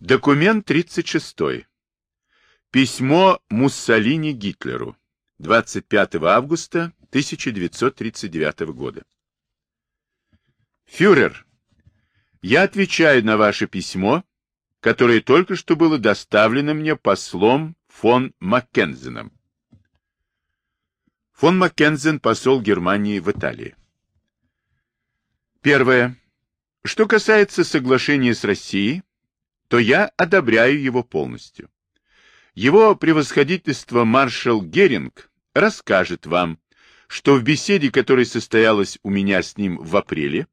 Документ 36. Письмо Муссолини Гитлеру. 25 августа 1939 года. Фюрер, я отвечаю на ваше письмо, которое только что было доставлено мне послом фон Маккензеном. Фон Маккензен, посол Германии в Италии. Первое. Что касается соглашения с Россией, то я одобряю его полностью. Его превосходительство маршал Геринг расскажет вам, что в беседе, которая состоялась у меня с ним в апреле,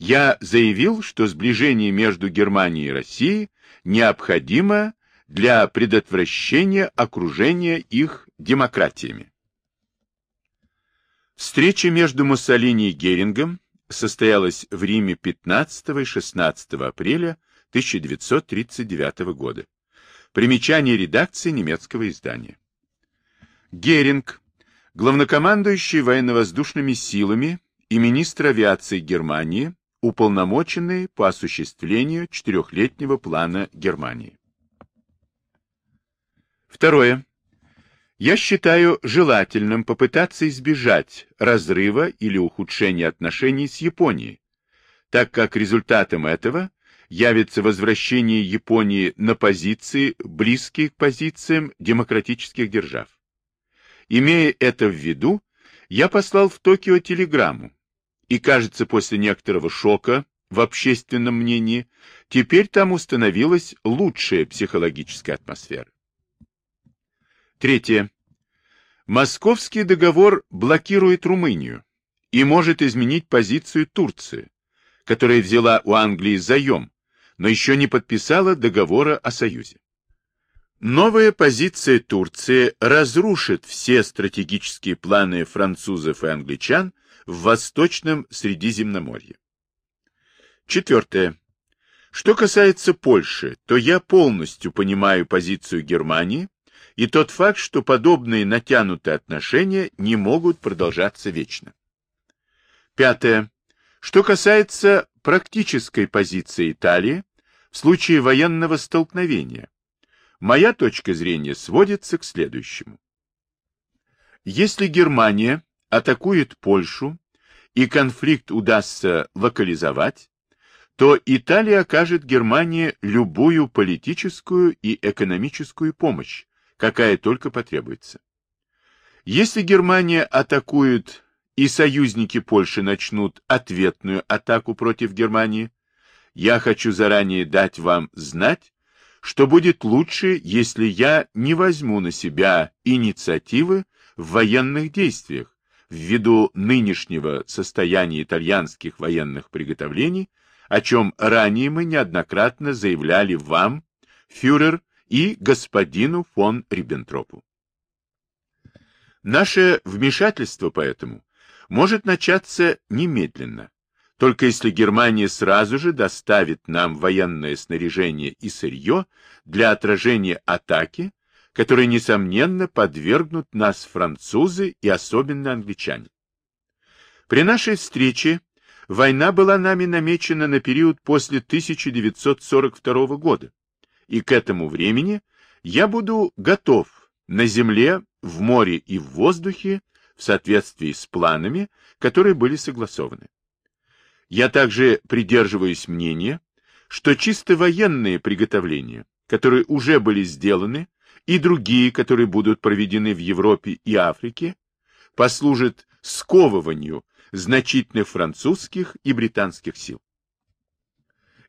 я заявил, что сближение между Германией и Россией необходимо для предотвращения окружения их демократиями. Встреча между Муссолини и Герингом состоялась в Риме 15 и 16 апреля 1939 года. Примечание редакции немецкого издания. Геринг, главнокомандующий военно-воздушными силами и министр авиации Германии, уполномоченный по осуществлению четырехлетнего плана Германии. Второе. Я считаю желательным попытаться избежать разрыва или ухудшения отношений с Японией, так как результатом этого явится возвращение Японии на позиции, близкие к позициям демократических держав. Имея это в виду, я послал в Токио телеграмму, и, кажется, после некоторого шока в общественном мнении, теперь там установилась лучшая психологическая атмосфера. Третье. Московский договор блокирует Румынию и может изменить позицию Турции, которая взяла у Англии заем, но еще не подписала договора о союзе. Новая позиция Турции разрушит все стратегические планы французов и англичан в Восточном Средиземноморье. Четвертое. Что касается Польши, то я полностью понимаю позицию Германии и тот факт, что подобные натянутые отношения не могут продолжаться вечно. Пятое. Что касается практической позиции Италии, в случае военного столкновения. Моя точка зрения сводится к следующему. Если Германия атакует Польшу и конфликт удастся локализовать, то Италия окажет Германии любую политическую и экономическую помощь, какая только потребуется. Если Германия атакует и союзники Польши начнут ответную атаку против Германии, я хочу заранее дать вам знать, что будет лучше, если я не возьму на себя инициативы в военных действиях ввиду нынешнего состояния итальянских военных приготовлений, о чем ранее мы неоднократно заявляли вам, фюрер, и господину фон Риббентропу. Наше вмешательство поэтому может начаться немедленно, только если Германия сразу же доставит нам военное снаряжение и сырье для отражения атаки, которой, несомненно, подвергнут нас французы и особенно англичане. При нашей встрече война была нами намечена на период после 1942 года, и к этому времени я буду готов на земле, в море и в воздухе в соответствии с планами, которые были согласованы. Я также придерживаюсь мнения, что чисто военные приготовления, которые уже были сделаны, и другие, которые будут проведены в Европе и Африке, послужат сковыванию значительных французских и британских сил.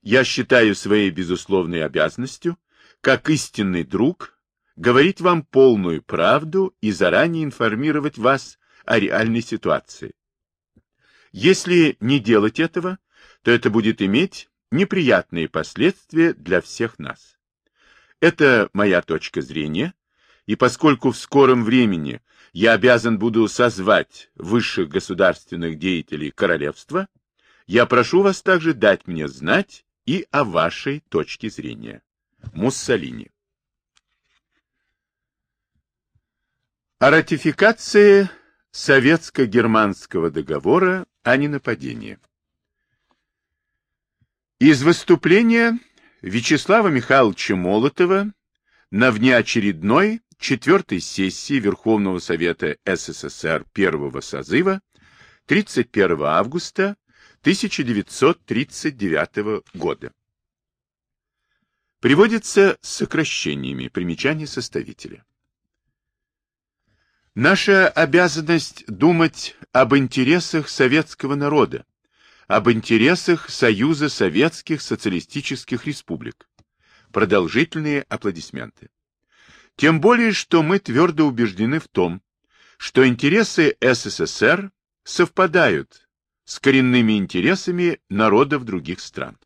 Я считаю своей безусловной обязанностью, как истинный друг, говорить вам полную правду и заранее информировать вас о реальной ситуации, если не делать этого, то это будет иметь неприятные последствия для всех нас. Это моя точка зрения, и поскольку в скором времени я обязан буду созвать высших государственных деятелей королевства, я прошу вас также дать мне знать и о вашей точке зрения. Муссолини. О ратификации Советско-германского договора о ненападении. Из выступления Вячеслава Михайловича Молотова на внеочередной четвертой сессии Верховного Совета СССР первого созыва 31 августа 1939 года. Приводится с сокращениями примечаний составителя. Наша обязанность думать об интересах советского народа, об интересах Союза Советских Социалистических Республик. Продолжительные аплодисменты. Тем более, что мы твердо убеждены в том, что интересы СССР совпадают с коренными интересами народов других стран.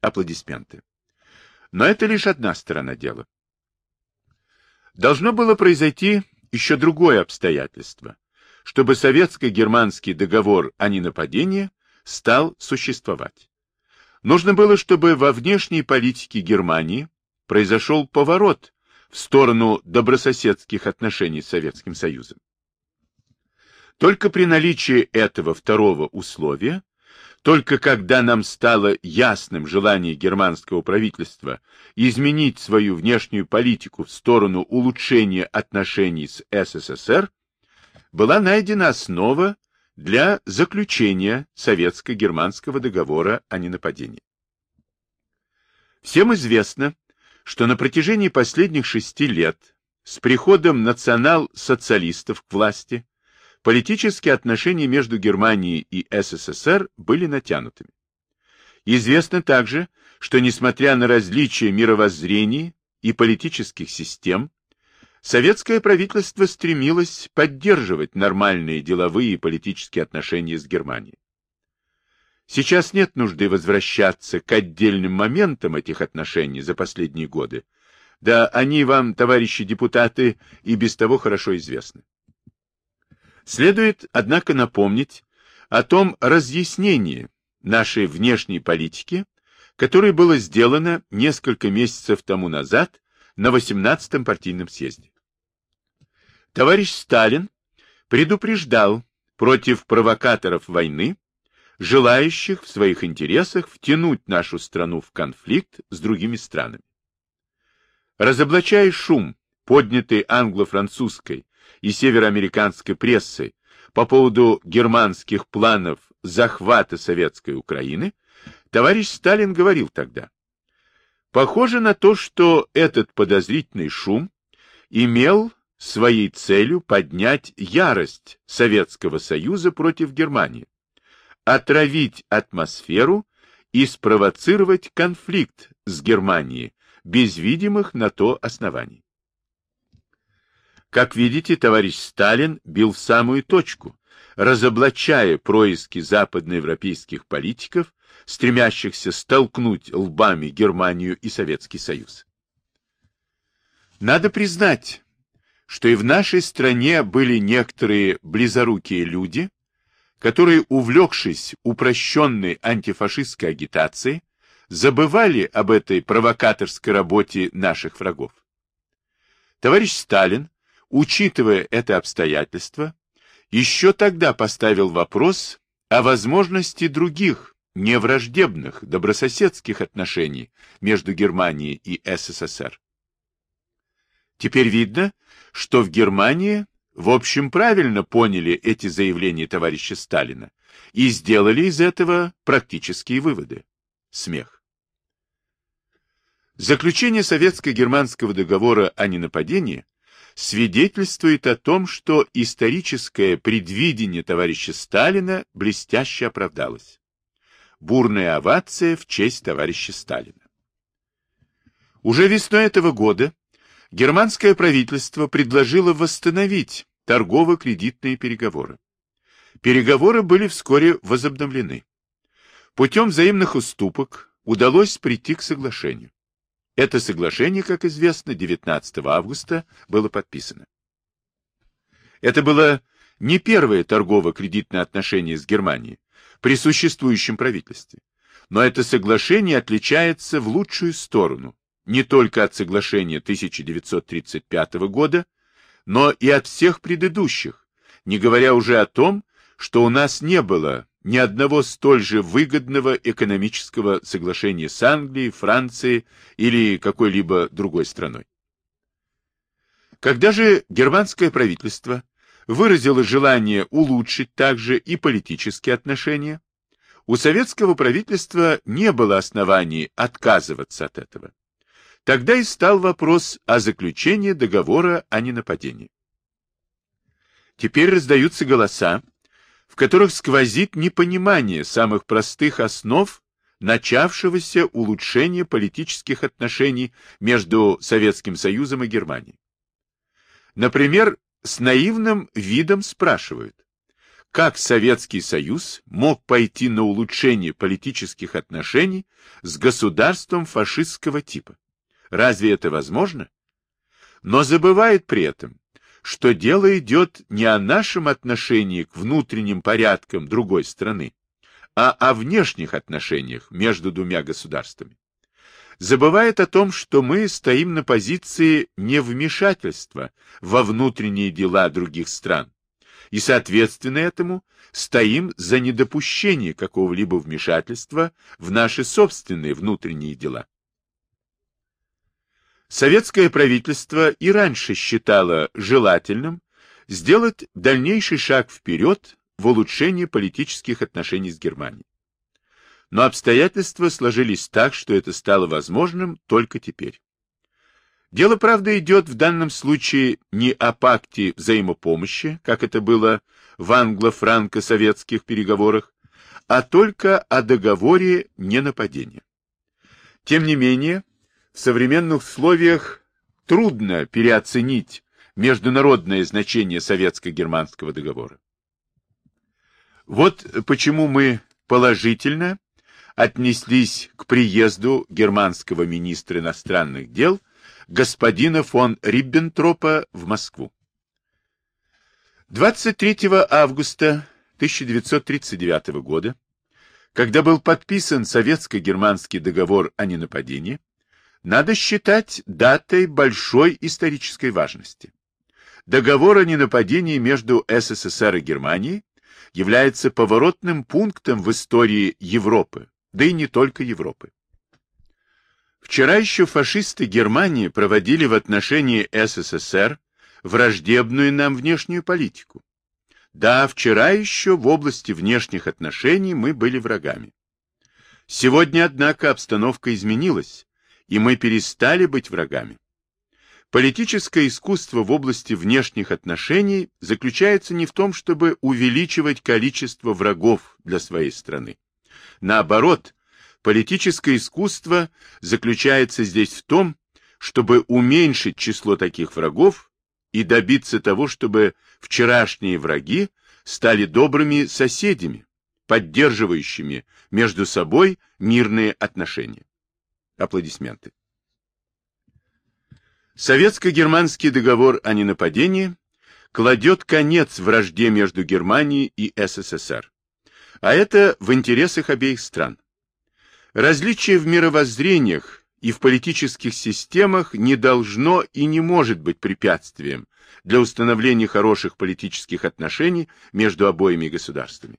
Аплодисменты. Но это лишь одна сторона дела. Должно было произойти еще другое обстоятельство, чтобы советско-германский договор о ненападении стал существовать. Нужно было, чтобы во внешней политике Германии произошел поворот в сторону добрососедских отношений с Советским Союзом. Только при наличии этого второго условия, только когда нам стало ясным желание германского правительства изменить свою внешнюю политику в сторону улучшения отношений с СССР, была найдена основа для заключения советско-германского договора о ненападении. Всем известно, что на протяжении последних шести лет с приходом национал-социалистов к власти политические отношения между Германией и СССР были натянутыми. Известно также, что несмотря на различия мировоззрений и политических систем, Советское правительство стремилось поддерживать нормальные деловые и политические отношения с Германией. Сейчас нет нужды возвращаться к отдельным моментам этих отношений за последние годы. Да они вам, товарищи депутаты, и без того хорошо известны. Следует, однако, напомнить о том разъяснении нашей внешней политики, которое было сделано несколько месяцев тому назад на 18-м партийном съезде. Товарищ Сталин предупреждал против провокаторов войны, желающих в своих интересах втянуть нашу страну в конфликт с другими странами. Разоблачая шум, поднятый англо-французской и североамериканской прессой по поводу германских планов захвата советской Украины, товарищ Сталин говорил тогда, «Похоже на то, что этот подозрительный шум имел своей целью поднять ярость Советского Союза против Германии, отравить атмосферу и спровоцировать конфликт с Германией без видимых на то оснований. Как видите, товарищ Сталин бил в самую точку, разоблачая происки западноевропейских политиков, стремящихся столкнуть лбами Германию и Советский Союз. Надо признать, что и в нашей стране были некоторые близорукие люди, которые, увлекшись упрощенной антифашистской агитацией, забывали об этой провокаторской работе наших врагов. Товарищ Сталин, учитывая это обстоятельство, еще тогда поставил вопрос о возможности других, невраждебных, добрососедских отношений между Германией и СССР. Теперь видно, что в Германии в общем правильно поняли эти заявления товарища Сталина и сделали из этого практические выводы. Смех. Заключение советско-германского договора о ненападении свидетельствует о том, что историческое предвидение товарища Сталина блестяще оправдалось. Бурная овация в честь товарища Сталина. Уже весной этого года германское правительство предложило восстановить торгово-кредитные переговоры. Переговоры были вскоре возобновлены. Путем взаимных уступок удалось прийти к соглашению. Это соглашение, как известно, 19 августа было подписано. Это было не первое торгово-кредитное отношение с Германией при существующем правительстве, но это соглашение отличается в лучшую сторону не только от соглашения 1935 года, но и от всех предыдущих, не говоря уже о том, что у нас не было ни одного столь же выгодного экономического соглашения с Англией, Францией или какой-либо другой страной. Когда же германское правительство выразило желание улучшить также и политические отношения, у советского правительства не было оснований отказываться от этого. Тогда и стал вопрос о заключении договора о ненападении. Теперь раздаются голоса, в которых сквозит непонимание самых простых основ начавшегося улучшения политических отношений между Советским Союзом и Германией. Например, с наивным видом спрашивают, как Советский Союз мог пойти на улучшение политических отношений с государством фашистского типа? Разве это возможно? Но забывает при этом, что дело идет не о нашем отношении к внутренним порядкам другой страны, а о внешних отношениях между двумя государствами. Забывает о том, что мы стоим на позиции невмешательства во внутренние дела других стран, и, соответственно этому, стоим за недопущение какого-либо вмешательства в наши собственные внутренние дела. Советское правительство и раньше считало желательным сделать дальнейший шаг вперед в улучшении политических отношений с Германией. Но обстоятельства сложились так, что это стало возможным только теперь. Дело, правда, идет в данном случае не о пакте взаимопомощи, как это было в англо-франко-советских переговорах, а только о договоре ненападения. Тем не менее, в современных условиях трудно переоценить международное значение советско-германского договора. Вот почему мы положительно отнеслись к приезду германского министра иностранных дел господина фон Риббентропа в Москву. 23 августа 1939 года, когда был подписан советско-германский договор о ненападении, надо считать датой большой исторической важности. Договор о ненападении между СССР и Германией является поворотным пунктом в истории Европы, да и не только Европы. Вчера еще фашисты Германии проводили в отношении СССР враждебную нам внешнюю политику. Да, вчера еще в области внешних отношений мы были врагами. Сегодня, однако, обстановка изменилась, и мы перестали быть врагами. Политическое искусство в области внешних отношений заключается не в том, чтобы увеличивать количество врагов для своей страны. Наоборот, политическое искусство заключается здесь в том, чтобы уменьшить число таких врагов и добиться того, чтобы вчерашние враги стали добрыми соседями, поддерживающими между собой мирные отношения. Аплодисменты. Советско-германский договор о ненападении кладет конец вражде между Германией и СССР. А это в интересах обеих стран. Различие в мировоззрениях и в политических системах не должно и не может быть препятствием для установления хороших политических отношений между обоими государствами.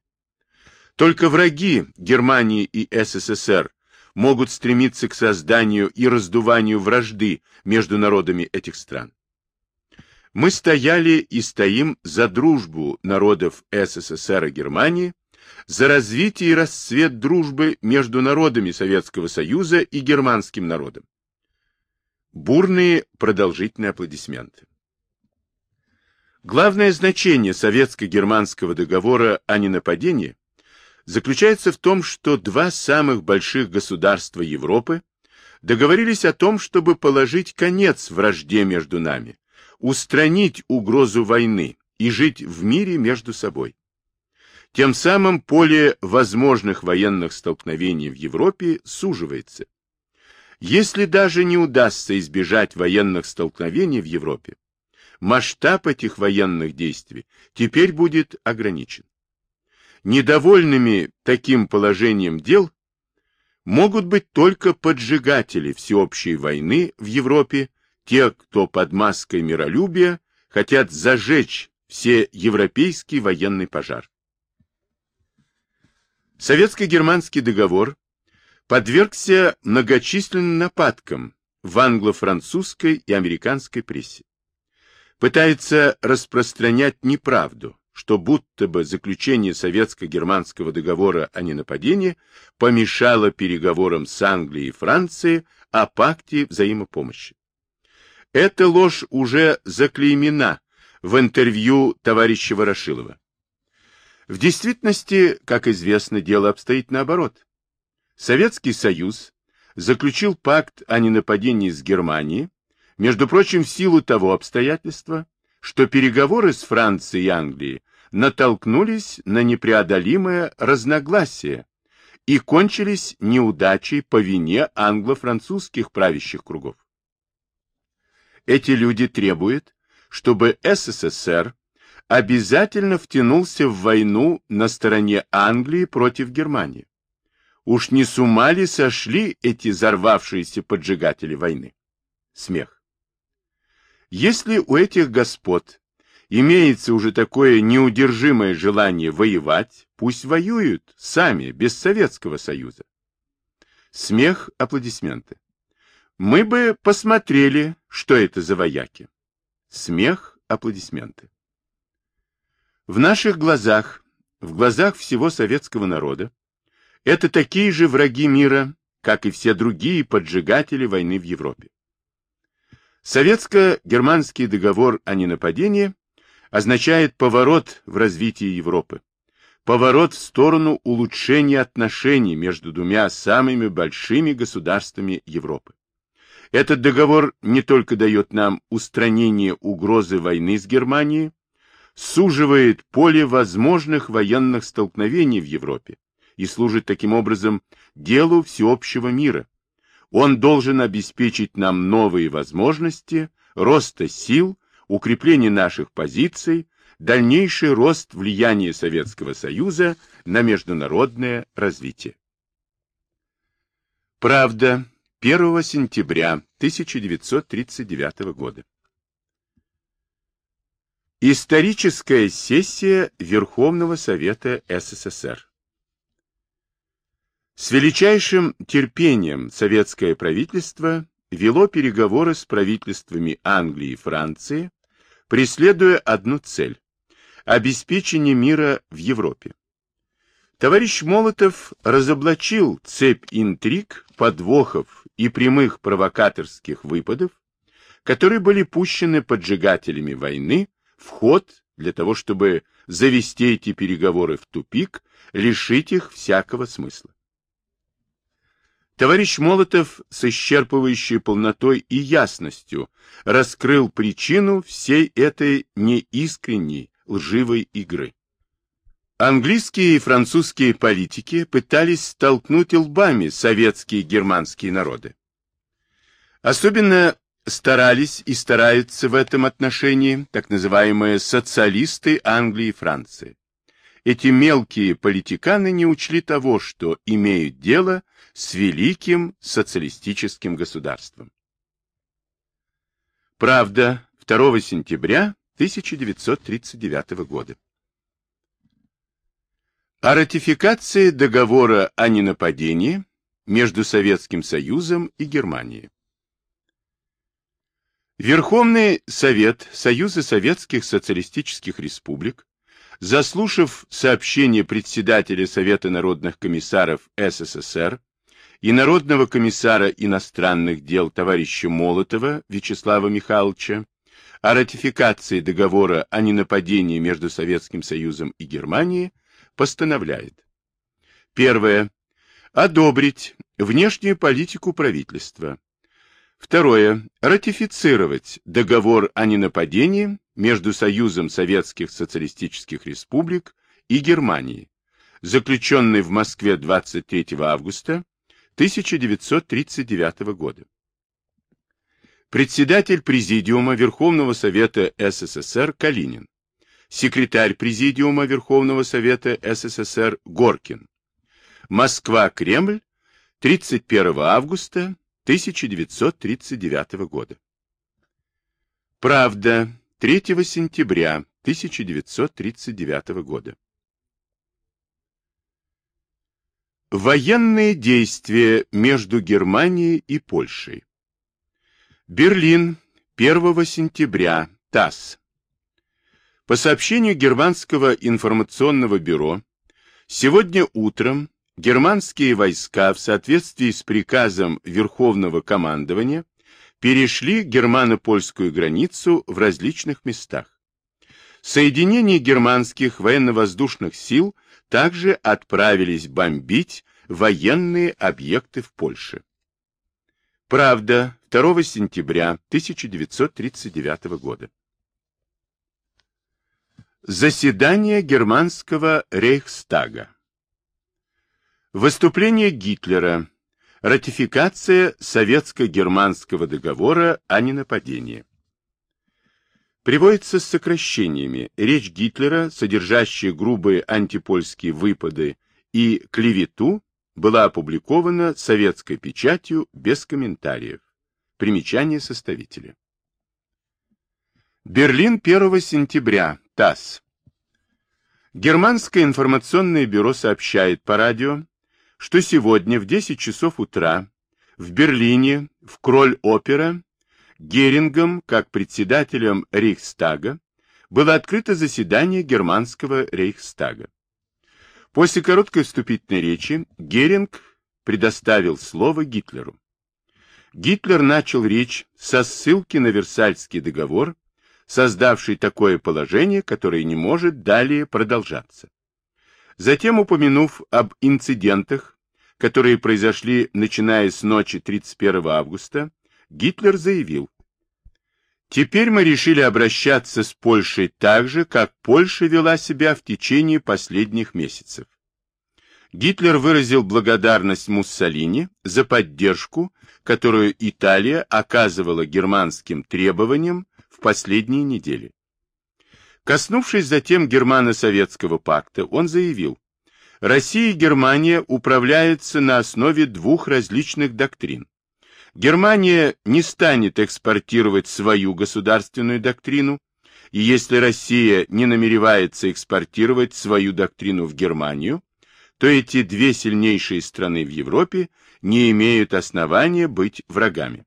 Только враги Германии и СССР могут стремиться к созданию и раздуванию вражды между народами этих стран. Мы стояли и стоим за дружбу народов СССР и Германии, за развитие и расцвет дружбы между народами Советского Союза и германским народом. Бурные продолжительные аплодисменты. Главное значение советско-германского договора о ненападении заключается в том, что два самых больших государства Европы договорились о том, чтобы положить конец вражде между нами, устранить угрозу войны и жить в мире между собой. Тем самым поле возможных военных столкновений в Европе суживается. Если даже не удастся избежать военных столкновений в Европе, масштаб этих военных действий теперь будет ограничен. Недовольными таким положением дел могут быть только поджигатели всеобщей войны в Европе, те, кто под маской миролюбия хотят зажечь все европейский военный пожар. Советско-германский договор подвергся многочисленным нападкам в англо-французской и американской прессе. Пытается распространять неправду, что будто бы заключение советско-германского договора о ненападении помешало переговорам с Англией и Францией о пакте взаимопомощи. Эта ложь уже заклеймена в интервью товарища Ворошилова. В действительности, как известно, дело обстоит наоборот. Советский Союз заключил пакт о ненападении с Германией, между прочим, в силу того обстоятельства, что переговоры с Францией и Англией натолкнулись на непреодолимое разногласие и кончились неудачей по вине англо-французских правящих кругов. Эти люди требуют, чтобы СССР обязательно втянулся в войну на стороне Англии против Германии. Уж не с ума ли сошли эти взорвавшиеся поджигатели войны? Смех. Если у этих господ имеется уже такое неудержимое желание воевать, пусть воюют сами, без Советского Союза. Смех, аплодисменты. Мы бы посмотрели, что это за вояки. Смех, аплодисменты. В наших глазах, в глазах всего советского народа, это такие же враги мира, как и все другие поджигатели войны в Европе. Советско-германский договор о ненападении означает поворот в развитии Европы, поворот в сторону улучшения отношений между двумя самыми большими государствами Европы. Этот договор не только дает нам устранение угрозы войны с Германией, суживает поле возможных военных столкновений в Европе и служит таким образом делу всеобщего мира. Он должен обеспечить нам новые возможности роста сил, укрепление наших позиций, дальнейший рост влияния Советского Союза на международное развитие. Правда. 1 сентября 1939 года. Историческая сессия Верховного Совета СССР. С величайшим терпением советское правительство вело переговоры с правительствами Англии и Франции, преследуя одну цель – обеспечение мира в Европе. Товарищ Молотов разоблачил цепь интриг, подвохов и прямых провокаторских выпадов, которые были пущены поджигателями войны в ход для того, чтобы завести эти переговоры в тупик, лишить их всякого смысла. Товарищ Молотов с исчерпывающей полнотой и ясностью раскрыл причину всей этой неискренней, лживой игры. Английские и французские политики пытались столкнуть лбами советские и германские народы. Особенно старались и стараются в этом отношении так называемые социалисты Англии и Франции. Эти мелкие политиканы не учли того, что имеют дело с великим социалистическим государством. Правда, 2 сентября 1939 года. О ратификации договора о ненападении между Советским Союзом и Германией. Верховный Совет Союза Советских Социалистических Республик, заслушав сообщение председателя Совета народных комиссаров СССР и Народного комиссара иностранных дел товарища Молотова Вячеслава Михайловича о ратификации договора о ненападении между Советским Союзом и Германией, постановляет. Первое. Одобрить внешнюю политику правительства. Второе. Ратифицировать договор о ненападении между Союзом Советских Социалистических Республик и Германией, заключенный в Москве 23 августа 1939 года. Председатель Президиума Верховного Совета СССР Калинин секретарь Президиума Верховного Совета СССР Горкин. Москва, Кремль, 31 августа 1939 года. Правда, 3 сентября 1939 года. Военные действия между Германией и Польшей. Берлин, 1 сентября, ТАСС. По сообщению Германского информационного бюро, сегодня утром германские войска в соответствии с приказом Верховного командования перешли германо-польскую границу в различных местах. Соединения германских военно-воздушных сил также отправились бомбить военные объекты в Польше. Правда, 2 сентября 1939 года. Заседание германского Рейхстага. Выступление Гитлера. Ратификация Советско-германского договора о ненападении. Приводится с сокращениями речь Гитлера, содержащая грубые антипольские выпады и клевету, была опубликована советской печатью без комментариев. Примечание составителя. Берлин 1 сентября. ТАСС. Германское информационное бюро сообщает по радио, что сегодня в 10 часов утра в Берлине, в Кроль-Опера, Герингом, как председателем Рейхстага, было открыто заседание германского Рейхстага. После короткой вступительной речи Геринг предоставил слово Гитлеру. Гитлер начал речь со ссылки на Версальский договор, создавший такое положение, которое не может далее продолжаться. Затем, упомянув об инцидентах, которые произошли начиная с ночи 31 августа, Гитлер заявил, «Теперь мы решили обращаться с Польшей так же, как Польша вела себя в течение последних месяцев. Гитлер выразил благодарность Муссолини за поддержку, которую Италия оказывала германским требованиям в последние недели. Коснувшись затем Германо-Советского пакта, он заявил, Россия и Германия управляются на основе двух различных доктрин. Германия не станет экспортировать свою государственную доктрину, и если Россия не намеревается экспортировать свою доктрину в Германию, то эти две сильнейшие страны в Европе не имеют основания быть врагами.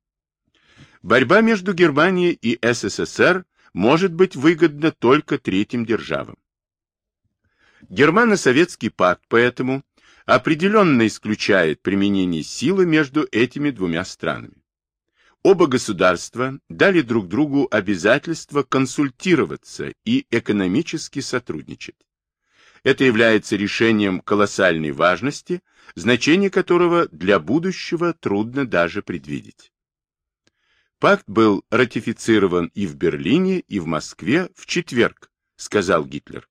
Борьба между Германией и СССР может быть выгодна только третьим державам. Германо-советский пакт поэтому определенно исключает применение силы между этими двумя странами. Оба государства дали друг другу обязательство консультироваться и экономически сотрудничать. Это является решением колоссальной важности, значение которого для будущего трудно даже предвидеть. Пакт был ратифицирован и в Берлине, и в Москве в четверг, сказал Гитлер.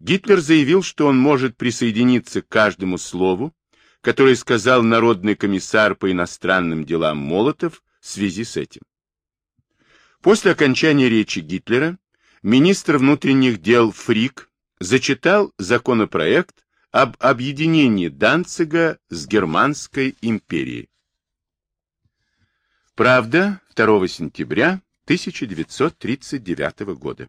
Гитлер заявил, что он может присоединиться к каждому слову, которое сказал Народный комиссар по иностранным делам Молотов в связи с этим. После окончания речи Гитлера министр внутренних дел Фрик зачитал законопроект об объединении Данцига с Германской империей. Правда, 2 сентября 1939 года.